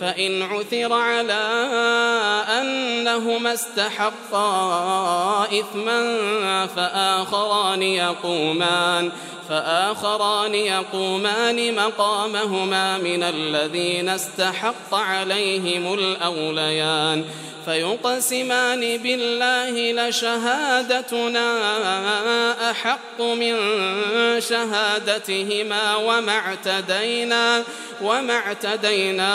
فإن عثر على أنهما استحقا إثما فآخران يقومان فآخران يقومان مقامهما من الذين استحق عليهم الأوليان فيقسمان بالله لشهادتنا أحق من شهادتهما وما اعتدينا وما اعتدينا